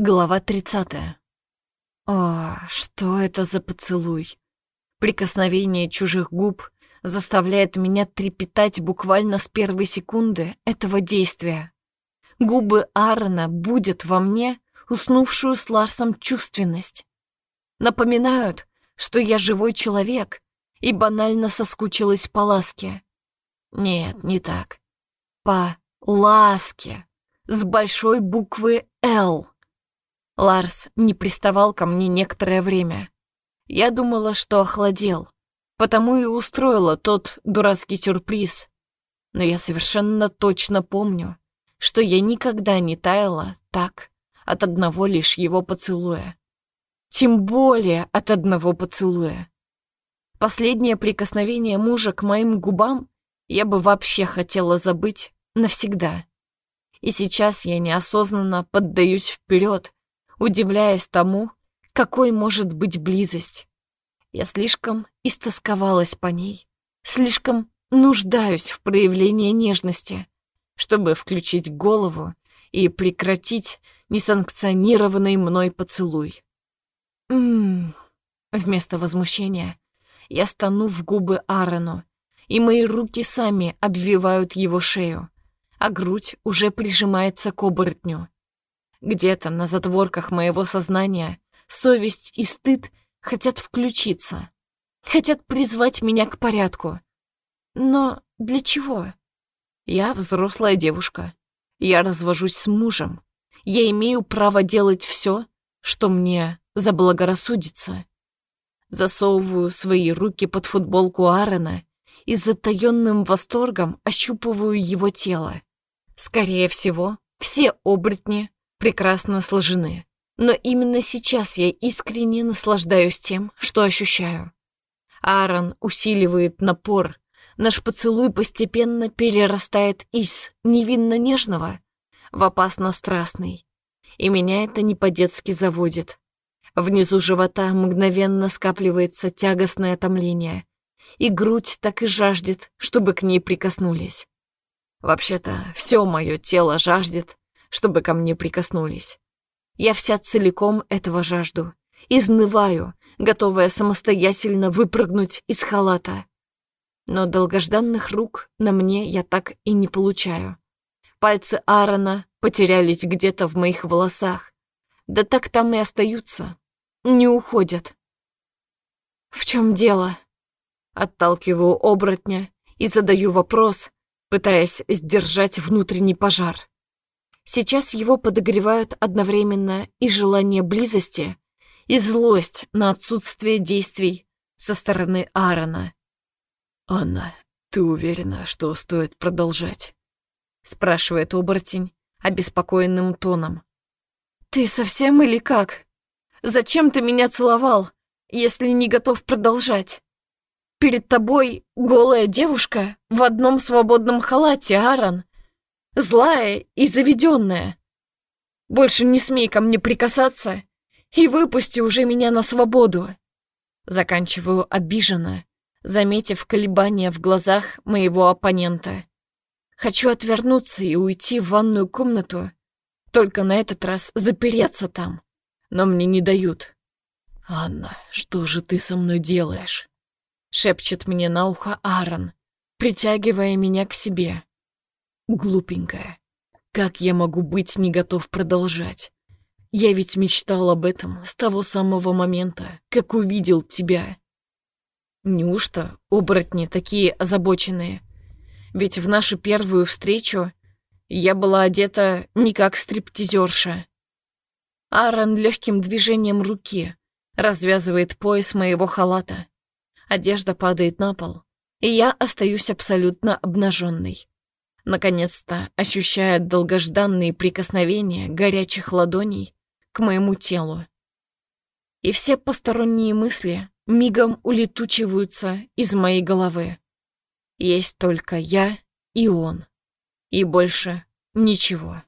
Глава 30. О, что это за поцелуй? Прикосновение чужих губ заставляет меня трепетать буквально с первой секунды этого действия. Губы Аарона будут во мне уснувшую с Ларсом чувственность. Напоминают, что я живой человек и банально соскучилась по ласке. Нет, не так. По ласке с большой буквы «Л». Ларс не приставал ко мне некоторое время. Я думала, что охладел, потому и устроила тот дурацкий сюрприз. Но я совершенно точно помню, что я никогда не таяла так от одного лишь его поцелуя. Тем более от одного поцелуя. Последнее прикосновение мужа к моим губам я бы вообще хотела забыть навсегда. И сейчас я неосознанно поддаюсь вперед, удивляясь тому, какой может быть близость. Я слишком истосковалась по ней, слишком нуждаюсь в проявлении нежности, чтобы включить голову и прекратить несанкционированный мной поцелуй. Ммм, вместо возмущения я стану в губы Аарону, и мои руки сами обвивают его шею, а грудь уже прижимается к оборотню. Где-то на затворках моего сознания совесть и стыд хотят включиться, хотят призвать меня к порядку. Но для чего? Я взрослая девушка. Я развожусь с мужем. Я имею право делать все, что мне заблагорассудится. Засовываю свои руки под футболку Аарона и с затаённым восторгом ощупываю его тело. Скорее всего, все оборотни прекрасно сложены. Но именно сейчас я искренне наслаждаюсь тем, что ощущаю. Аарон усиливает напор. Наш поцелуй постепенно перерастает из невинно-нежного в опасно-страстный. И меня это не по-детски заводит. Внизу живота мгновенно скапливается тягостное томление, и грудь так и жаждет, чтобы к ней прикоснулись. Вообще-то, все мое тело жаждет, чтобы ко мне прикоснулись. Я вся целиком этого жажду, изнываю, готовая самостоятельно выпрыгнуть из халата. Но долгожданных рук на мне я так и не получаю. Пальцы Аарона потерялись где-то в моих волосах. Да так там и остаются, не уходят. В чем дело? Отталкиваю оборотня и задаю вопрос, пытаясь сдержать внутренний пожар. Сейчас его подогревают одновременно и желание близости, и злость на отсутствие действий со стороны Аарона. «Анна, ты уверена, что стоит продолжать?» — спрашивает оборотень обеспокоенным тоном. «Ты совсем или как? Зачем ты меня целовал, если не готов продолжать? Перед тобой голая девушка в одном свободном халате, Аарон злая и заведенная. Больше не смей ко мне прикасаться и выпусти уже меня на свободу. Заканчиваю обиженно, заметив колебания в глазах моего оппонента. Хочу отвернуться и уйти в ванную комнату, только на этот раз запереться там, но мне не дают. «Анна, что же ты со мной делаешь?» — шепчет мне на ухо Аарон, притягивая меня к себе. Глупенькая. Как я могу быть не готов продолжать? Я ведь мечтал об этом с того самого момента, как увидел тебя. Неужто оборотни такие озабоченные? Ведь в нашу первую встречу я была одета не как стриптизерша. Аарон легким движением руки развязывает пояс моего халата. Одежда падает на пол, и я остаюсь абсолютно обнаженной наконец-то ощущая долгожданные прикосновения горячих ладоней к моему телу. И все посторонние мысли мигом улетучиваются из моей головы. Есть только я и он, и больше ничего.